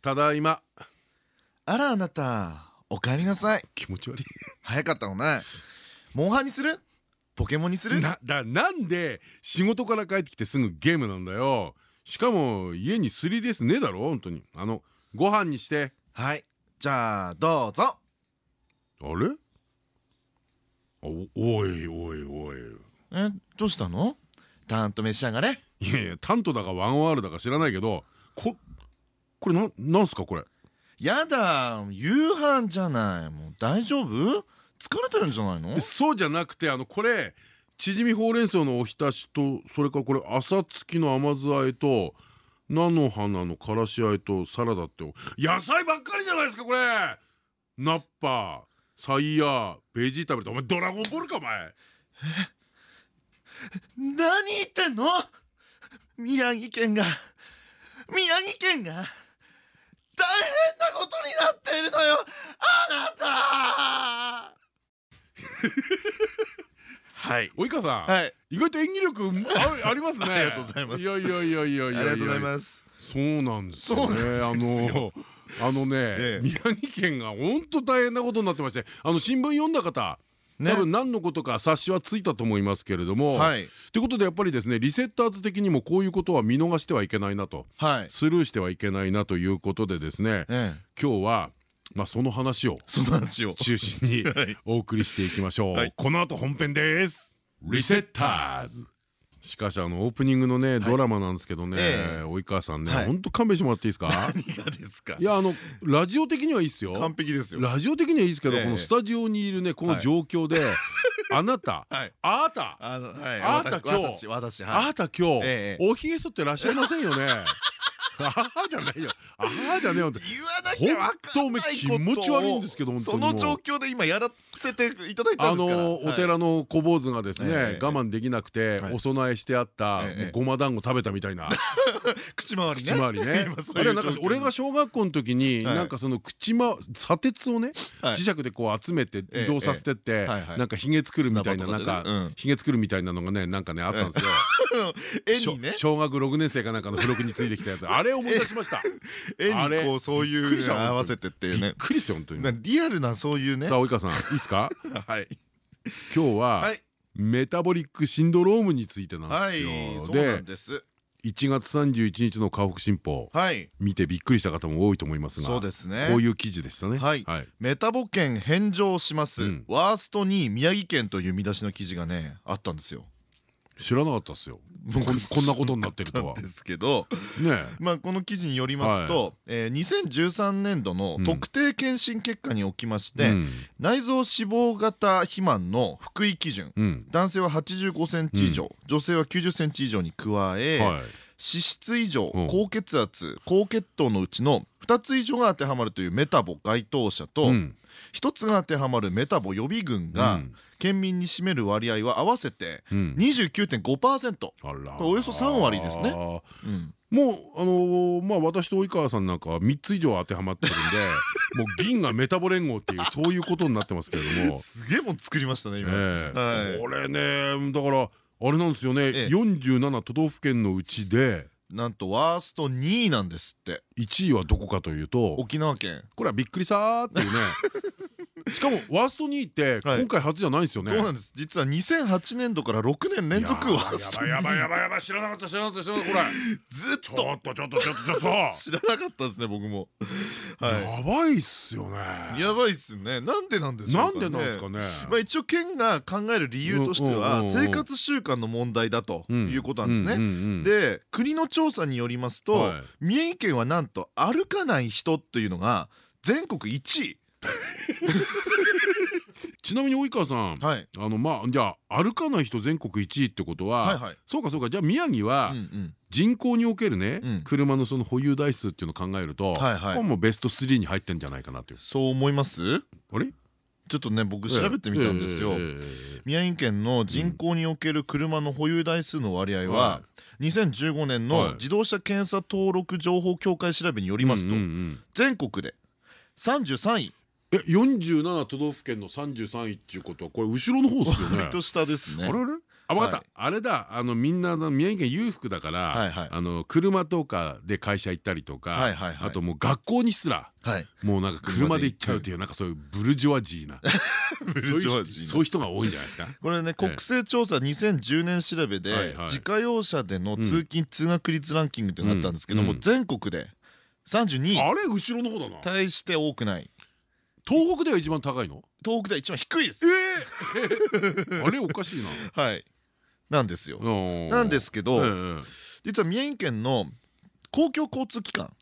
ただいま。あらあなたお帰りなさい。気持ち悪い。早かったのね。モンハンにする？ポケモンにする？なだなんで仕事から帰ってきてすぐゲームなんだよ。しかも家に 3DS ねえだろ？本当に。あのご飯にして。はい。じゃあどうぞ。あれ？おおいおいおい。えどうしたの？たんと召し上がれ。いやいやタントだかワンワールだか知らないけどここれななんすかこれ？やだ夕飯じゃない。もう大丈夫？疲れてるんじゃないの？そうじゃなくてあのこれチヂミほうれん草のおひたしとそれからこれ朝月の甘酢あえと菜の花のからしあえとサラダって野菜ばっかりじゃないですかこれ！ナッパサイヤーベジタブルお前ドラゴンボールかお前！何言ってんの？宮城県が宮城県が大変なことになっているのよ。あなた。はい。及川さん、はい。意外と演技力あありますね。ありがとうございます。いやいやいやいやいや。ありがとうございます。そうなんですよね。あのあのね、ええ。宮城県が本当大変なことになってましてあの新聞読んだ方ね多分何のことか察しはついたと思いますけれども。はい。ということでやっぱりですねリセッターズ的にもこういうことは見逃してはいけないなと。はい。スルーしてはいけないなということでですねええ。今日はまあその話をその話を。中心に はい。お送りしていきましょう、はい。この後本編です。リセッターズしかしあのオープニングのねドラマなんですけどねええ。及川さんねはい。本当勘弁してもらっていいですか？何がですか？いやあのラジオ的にはいいっすよ。完璧ですよ。ラジオ的にはいいですけどええ。このスタジオにいるねこの状況で あなたはい。あなたあなた今日あはい。なた今日ええ。おひげ剃ってらっしゃいませんよね？あはじゃないよ。あはじゃねえよって。言わなきゃわかんない気持ち悪いんですけどそうの状況で今やらせていただいたあんですから。のお寺の小坊主がですねええ。我慢できなくてはい。お供えしてあったごま団子食べたみたいな。口周りね。口周りね。あれはなんか俺が小学校の時にはい。なんかその口ま砂鉄をねはい。磁石でこう集めて移動させてってなんかひげ作るみたいな砂なんかひげ作るみたいなのがねなんかねあったんですよ。絵にね。小学6年生かなんかの付録についてきたやつ。あれを思い出しました。絵あれにこうそういう合わせてっていうびっねくりですよ本当に。なリアルなそういうね。さあ及川さん。いいですかはい。今日ははい。メタボリックシンドロームについてなんはいですよ。そうなんでです1月31日の河北新報。はい。見てびっくりした方も多いと思いますがそうですね。こういう記事でしたね。はい。メタボ県返上します、うん。ワースト2位宮城県という見出しの記事がねあったんですよ。知らなかったですよ。こんなことになってるとは。ですけどえ。まあこの記事によりますと、えー2013年度の特定健診結果におきまして、うん。内臓脂肪型肥満の福井基準うん。男性は85センチ以上、女性は90センチ以上に加え、はい脂質異常うん。高血圧高血糖のうちの2つ以上が当てはまるというメタボ該当者と、うん。1つが当てはまるメタボ予備軍が、うん。県民に占める割合は合わせてうん。29.5%、あらこれおよそ3割ですね。もうあのーまあ私と及川さんなんかは3つ以上当てはまってるんで もう銀がメタボ連合っていうそういうことになってますけれども。すげえもん作りましたね今、ええ。はい。これねだからあれなんですよね、ええ。47都道府県のうちで。なんとワースト2位なんですって。1位はどこかというと。沖縄県。これはびっくりさーっていうね しかもワースト2位ってはい。今回初じゃないんですよね、そうなんです。実は2008年度から6年連続ワースト2やばいやばいや位ばいやばい。知らなかった知らなかった知らなかったこれずっちょとっと。ちょっとちょっとちょっと。知らなかったですね僕も。はやばいっすよね。いやばいっすね。なんでなんでしょうかね。なんでなんですかね。まあ一応県が考える理由としては生活習慣の問題だということなんですね。ねで国の調査によりますと、はい。三重県はなんと歩かない人っていうのが全国1位。ちなみに及川さんはい。あのまあじゃあ歩かない人全国1位ってことははいはい。そうかそうか。じゃあ宮城は人口におけるねうん。車のその保有台数っていうのを考えるとこはいはい。れもベスト3に入ってんじゃないかなという。そう思います？あれ？ちょっとね僕調べてみたんですよ。宮城県の人口における車の保有台数の割合はは2015年はい。の自動車検査登録情報協会調べによりますと全国で33位え47都道府県の33位っていうことはこれ後ろの方ですよね。割と下ですね。あれあれ？あ分かった。はい。あれだ。あのみんなの宮城県裕福だから、あの車とかで会社行ったりとか、あともう学校にすらはい。もうなんか車で行っちゃうっていうなんかそういうブルジョワジーな。ブそういう人が多いんじゃないですか？これね国勢調査2010年調べで自家用車での通勤通学率ランキングってなったんですけども全国で32位。あれ後ろの方だな。対して多くない東北では一番高いの？東北では一番低いです。え あれおかしいな。はい。なんですよ。ななんですけどええ実は宮城県の公共交通機関。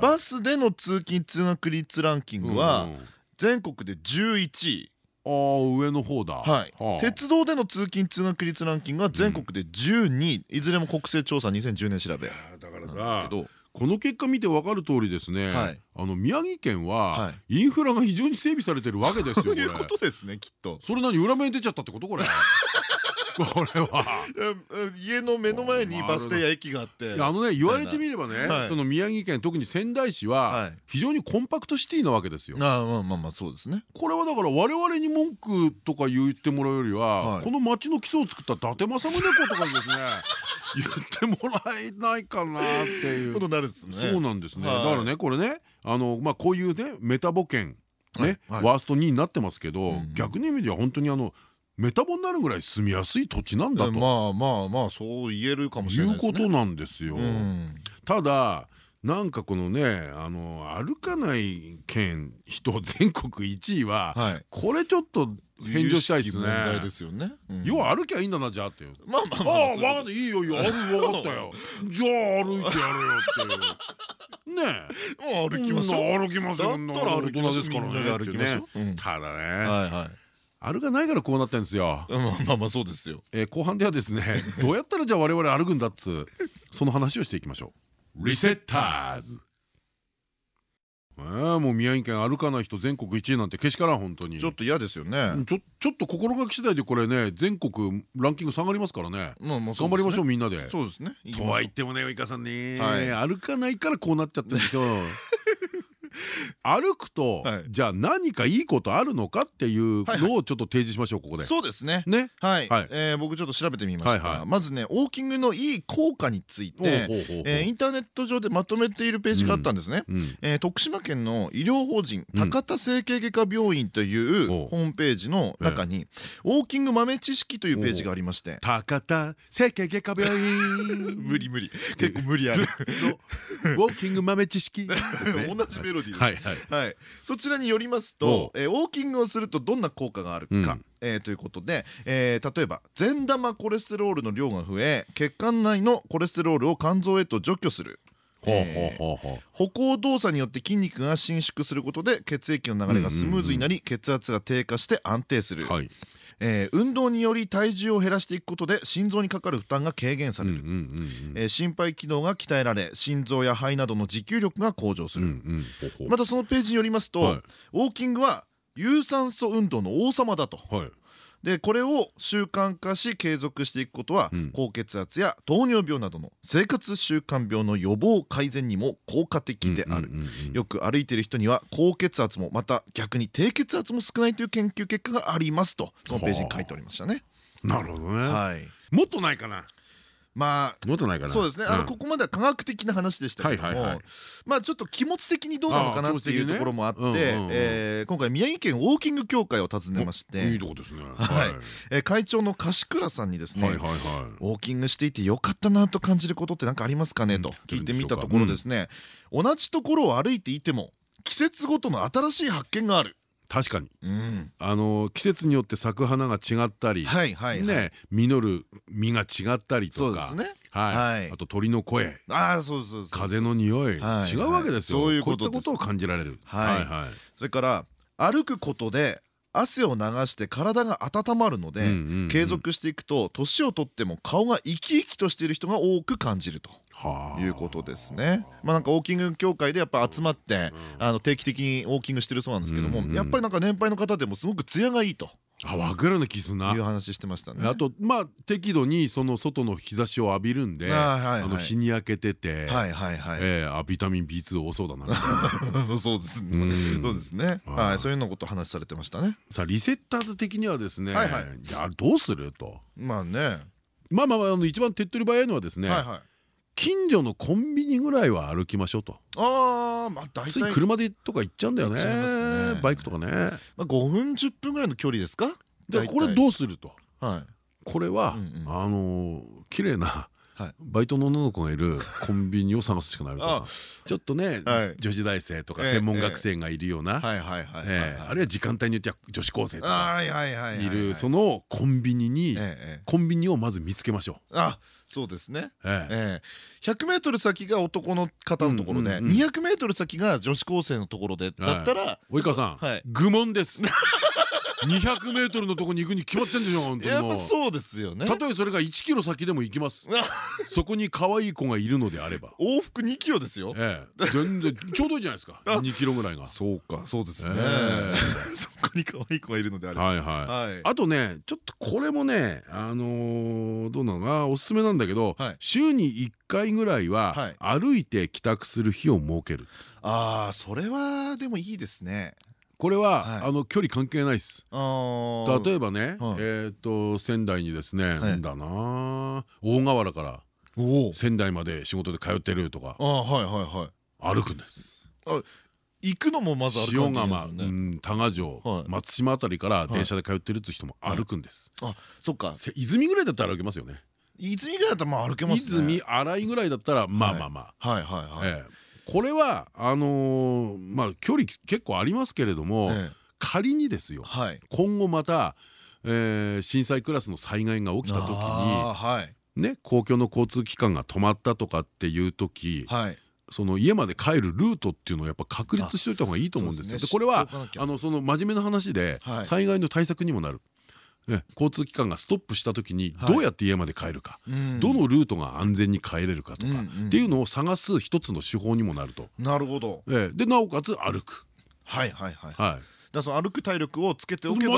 バスでの通勤通学率ランキングは全国で11位。ああ上の方だ。はい。はあ。鉄道での通勤通学率ランキングは全国で12位。いずれも国勢調査2010年調べだからなんさですけどこの結果見てわかる通りですね、はい。あの宮城県ははインフラが非常に整備されてるわけですよこれ。そういうことですねきっと。それ何裏目に出ちゃったってことこれ これは。家の目の前にバス停や駅があって。あのね言われてみればね、はい。その宮城県特に仙台市ははい。非常にコンパクトシティなわけですよ。まあまあまあそうですね。これはだから我々に文句とか言ってもらうよりは、はい。この町の基礎を作った伊達政宗公とかにですね 言ってもらえないかなっていう。ことになるんですね。そうなんですね、はい。だからねこれねあのまあこういうねメタボ県ね、ワースト2になってますけど、逆に意味では本当にあのメタボになるぐらい住みやすい土地なんだと、まあまあまあそう言えるかもしれいうないですね。ことなんですよ。うん。ただなんかこのねあの歩かない県人全国1位は、はい。これちょっと返上したいですね。問題ですよね。うん。要は歩きゃいいんだなじゃあっていう。まあまああまああ分かった。いいよいいよ。歩分かったよ。じゃあ歩いてやるよっていう。ねえ。もう歩きましょう。うん歩きますよ。だったら大人ですからね。歩きましょう。ただね。はいはい歩かないからこうなってんですよ。まあまあまあそうですよ。えー後半ではですね どうやったらじゃあ我々歩くんだっつうその話をしていきましょう。リセッターズ。ああもう宮城県歩かない人全国1位なんてけしからん本当に。ちょっと嫌ですよね。ちょちょっと心がけ次第でこれね全国ランキング下がりますからね。頑張りましょううみんなで。そうですね。とは言ってもね及川さんね、は歩かないからこうなっちゃってるんですよ。歩くと、はい。じゃあ何かいいことあるのかっていうはいのをちょっと提示しましょうここで。そうですね。ね？はい。はい。えー僕ちょっと調べてみましはいはい。たまずねウォーキングのいい効果についてインターネット上でまとめているページがあったんですね。うんえー徳島県の医療法人うん。高田整形外科病院というホームページの中にウォーキング豆知識というページがありまして。高田整形外科病院。無理無理。結構無理ある。の ウォーキング豆知識。同じメロディはいはい。はい、そちらによりますと、えーウォーキングをするとどんな効果があるか、ということで、えー例えば善玉コレステロールの量が増え血管内のコレステロールを肝臓へと除去する。歩行動作によって筋肉が伸縮することで血液の流れがスムーズになり血圧が低下して安定する、うはいえー運動により体重を減らしていくことで心臓にかかる負担が軽減される、心肺機能が鍛えられ心臓や肺などの持久力が向上すうんうる、またそのページによりますと、はい。ウォーキングは有酸素運動の王様だと。はいでこれを習慣化し継続していくことは、うん。高血圧や糖尿病などの生活習慣病の予防改善にも効果的である、よく歩いている人には高血圧もまた逆に低血圧も少ないという研究結果がありますとそのページに書いておりましたね。なるほどね。はい、もっとないかなまあもっとないかな。そうですね、あのん。ここまでは科学的な話でしたけどもまあちょっと気持ち的にどうなのかなっていうところもあって今回宮城県ウォーキング協会を訪ねましていいとこですね。会長の樫倉さんにですね、ウォーキングしていてよかったなと感じることって何かありますかね？と聞いてみたところですね、同じところを歩いていても季節ごとの新しい発見がある。確かに。うん、あの季節によって咲く花が違ったりね実る実が違ったりとかあと鳥の声。ああそうそうそう。風の匂い。違はい。うわけですよ。そういうったことを感じられる。はい。はいはい。それから歩くことで汗を流して体が温まるので、継続していくと年をとっても顔が生き生きとしている人が多く感じると。はあいうことですね。まあなんかウォーキング協会でやっぱ集まって、あの定期的にウォーキングしてるそうなんですけども、やっぱりなんか年配の方でもすごく艶がいいとあ分かるような気すんないう話してましたね。あとまあ適度にその外の日差しを浴びるんで日に焼けててはいはいはい。えーあビタミン B2 多そうだな そうですうね。んそうですね。はいはい、そういうのこと話されてましたね。さあリセッターズ的にはですねはいはいじゃあどうするとまあね。まあまあまああの一番手っ取り早いのはですねはいはい近所のコンビニぐらいは歩きましょうと。ああまあ大つい体車でとか行っちゃうんだよね。バイクとかね。まあ5分10分ぐらいの距離ですか？でこれどうすると？はい。これはうんうん。あの綺麗なはい。バイトの女の子がいるコンビニを探すしかないわあけですよ。ちょっとねはい。女子大生とかええ専門学生がいるようなあるいは時間帯によっては女子高生とかはいるそのコンビニにコンビニをまず見つけましょう。あそうですね。ええ。ええ。100m 先が男の方のところでうんうんうん 200m 先が女子高生のところでだったら及川さん、はい。愚問です。200メートルのとこに行くに決まってんでしょ本当にやっ。ぱそうですよねたとえそれが1キロ先でも行きます。そこに可愛い子がいるのであれば。往復2キロですよええ、全然ちょうどいいじゃないですか。2キロぐらいが。そうかそうですねえ そこに可愛い子がいるのであればはいはい。はいあとねちょっとこれもねあのーどうなのかな？おすすめなんだけど、はい週に1回ぐらいは歩いて帰宅する日を設ける。ああそれはでもいいですねこれは、はい。あの距離関係ないです。あ例えばね、はい。えっと仙台にですね、い。なんだな大河原から仙台まで仕事で通ってるとかああはいはいはい。歩くんです。行くのもまず歩か塩釜、なきゃいけないですよね。うん多賀城、はい。松島あたりから電車で通ってるって人も歩くんです。あそっか。せ泉ぐらいだったら歩けますよね。泉ぐらいだったらまあ歩けますね。泉新井ぐらいだったらまあまあまあ。はいはいはい。ええこれはあのーまあ距離結構ありますけれども、ええ。仮にですよはい。今後また、えー震災クラスの災害が起きた時にはい。ね公共の交通機関が止まったとかっていう時はい。その家まで帰るルートっていうのをやっぱ確立しておいた方がいいと思うんですよ。でこれはあのその真面目な話ではい。災害の対策にもなる。ね交通機関がストップした時にはい。どうやって家まで帰るか、うん。どのルートが安全に帰れるかとかっていうのを探す一つの手法にもなると。なるほど。ええでなおかつ歩く。はいはいはいはい。らその歩く体力をつけておけば。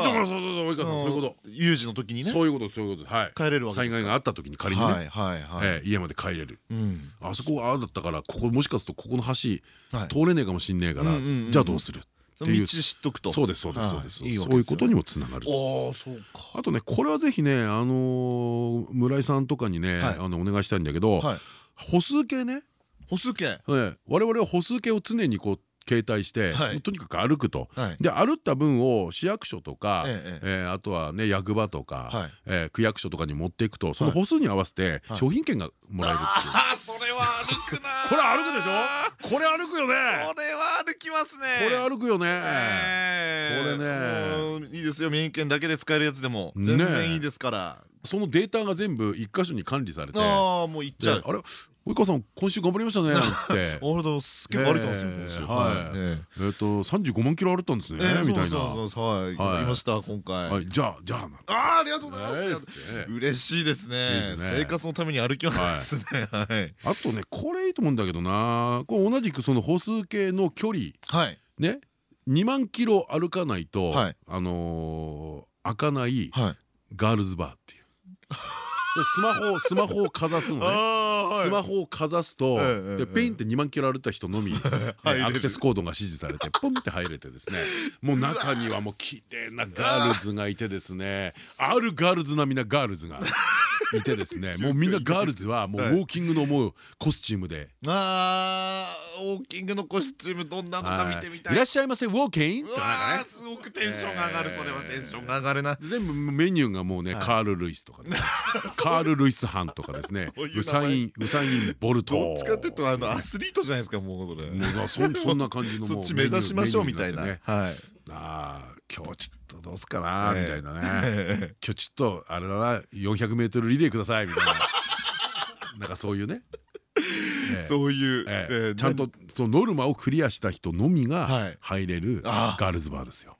有事の時にね。そういうことそういうこと。はい。帰れる災害があった時に仮にね、はいはいはい。ええ家まで帰れる。うん。あそこがああだったからここもしかするとここの橋はい。通れねえかもしんねえからじゃあどうするっていう。道知っとくと。そうですそうですそうはいです。い。いわけそういうことにもつながる。ああそうか。あとねこれはぜひねあのー村井さんとかにねはい。あのお願いしたいんだけどはい。歩数計ね。歩数計。ええ。我々は歩数計を常にこう携帯してはい。とにかく歩くと。はい。で歩った分を市役所とかええあとはね役場とかはい。えー区役所とかに持っていくとその歩数に合わせてはい。商品券がもらえるっていう。ああそれは歩くな これ歩くでしょ？これ歩くよね。これは歩きますね。これ歩くよね。ええ。これね。いいですよ。免疫券だけで使えるやつでも。ね全然いいですから。そのデータが全部一箇所に管理されて。ああもう行っちゃう。であれ？及川さん今週頑張りましたねなん つって。あれだ結構歩いたんですよはい。えええっと35万キロ歩ったんですねええみたいな。そうそうそうはいはい。頑張りました今回。はい。じゃあじゃあああありがとうございねます。え嬉しいですいいね。生活のために歩きますね。はい。あとねこれいいと思うんだけどな。これ同じくその歩数計の距離。はい。ね。2万キロ歩かないとはい。あのー開かないはい。ガールズバーっていう。スマホスマホをかざすのね。あスマホをかざすとでペインって2万キロ歩いた人のみ アクセスコードが指示されてポンって入れてですね。もう中にはもう綺麗なガールズがいてですね。あるガールズなみなガールズがいてですね。もうみんなガールズはもうウォーキングのもうコスチュームで。あーウォーキングのコスチュームどんなのか見てみたい。いらっしゃいませウォーキン？グうわーすごくテンションが上がるそれはテンションが上がるな。全部メニューがもうねカール・ルイスとかね。カール・ルイス・ハンとかですね。ウサインウサイン・ボルト。どっちかっていうとあのアスリートじゃないですかもうそれ。もうそん そんな感じのそっち目指しましょうみたいな。はい。ああ今日ちょっとどうすかなええみたいなね。今日ちょっとあれだな 400m リレーくださいみたいな。なんかそういうね。ええ。そういうちゃんとそのノルマをクリアした人のみがはい。入れるあガールズバーですよ。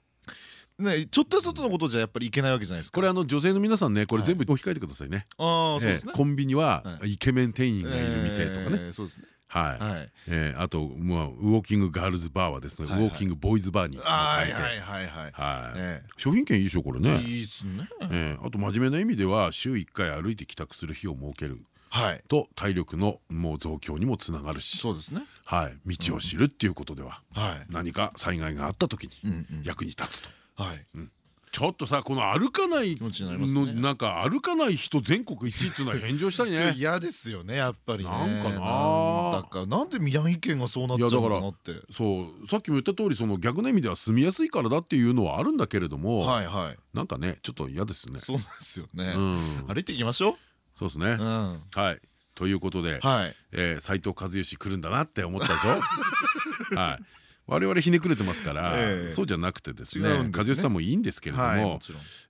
ねちょっと外のことじゃやっぱりいけないわけじゃないですか。これあの女性の皆さんねこれ全部置き換えてくださいね。コンビニははイケメン店員がいる店とかね。えーそうですね。はい。あとまあウォーキングガールズバーはですねウォーキングボーイズバーに変えて。はいはいはいはい。はい。え商品券いいでしょこれね。いいっすね。ええあと真面目な意味では週1回歩いて帰宅する日を設ける。はい。と体力のもう増強にもつながるし、そうですね。はい、道を知るっていうことでははい。何か災害があった時に役に立つと。はい。ちょっとさこの歩かないのね。なんか歩かない人全国一位っていうのは返上したいね。嫌ですよねやっぱりね。なんかな。なんだか。なんで宮城県がそうなっちゃうのって。そうさっきも言った通りその逆の意味では住みやすいからだっていうのはあるんだけれどもはいはい。なんかねちょっと嫌ですね。そうなんですよね。うん。歩いていきましょそうですね。ううん。はい。ということではい。えー斉藤和義来るんだなって思ったでしょ？はい我々ひねくれてますから、ええ。そうじゃなくてですね和義さんもいいんですけれども、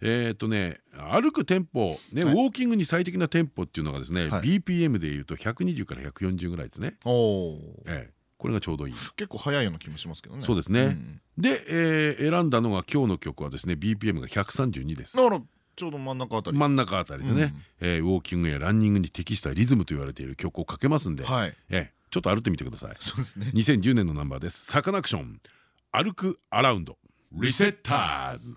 えっとね歩くテンポ、ねはい。ウォーキングに最適なテンポっていうのがですね、はい。BPM でいうと120から140ぐらいですね、ええ。これがちょうどいい。結構早いような気もしますけどね。そうですね。んで、えー選んだのが今日の曲はですね BPM が132です。だからちょうど真ん中あたり。真ん中あたりでね、うん。えーウォーキングやランニングに適したリズムと言われている曲をかけますんで、はい。ええちょっと歩ってみてください。そうですね2010年のナンバーです。サカナクション歩くアラウンドリセッターズ。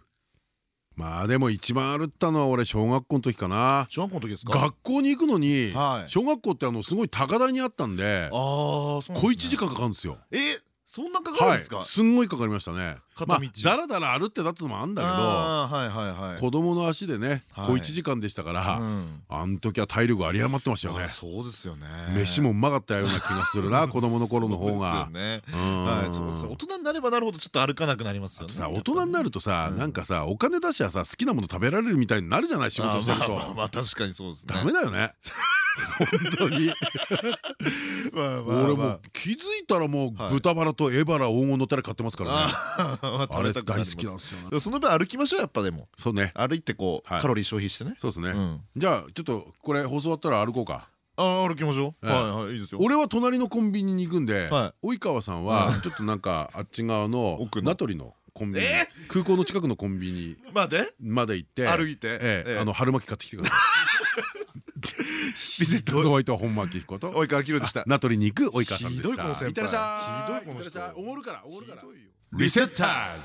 まあでも一番歩ったのは俺小学校の時かな。小学校の時ですか？学校に行くのにはい小学校ってあのすごい高台にあったんでああ小ですね1時間かかるんですよ。えそんなかかるんはいですかすんごいかかりましたね。まあ片道だらだら歩ってたってのもあんだけど子供の足でねはい。小1時間でしたからうん。あん時は体力有り余ってましたよね。あ。そうですよね。飯もうまかったような気がするな 子供の頃の方が。大人になればなるほどちょっと歩かなくなりますよね。さ大人になるとさうん。なんかさお金出しゃさ好きなもの食べられるみたいになるじゃない仕事してるあーまあまあと。まあ確かにそうですね。ダメだよね。本当に。俺も気づいたらもうはい。豚バラとエバラ黄金のタレ買ってますからね。あーまああれ食べたくなります。大好きなんですよ。その分歩きましょうやっぱでも。そうね。歩いてこうはい。カロリー消費してね。そうですね。うん。じゃあちょっとこれ放送終わったら歩こうか。あー歩きましょう。ええ。はいはいいいですよ。俺は隣のコンビニに行くんではい。及川さんはちょっとなんかあっち側の名取のコンビニえ空港の近くのコンビニまあで？まで行って歩いて？春巻き買ってきてください。リセットズホワイト本巻きこと。及川明でした。名取に行く及川さんでした。ひどいこの先輩いってらっしゃい。ひどいこの人ってらっしゃい。おごるからおごるから。ひどいよ。リセッターズ。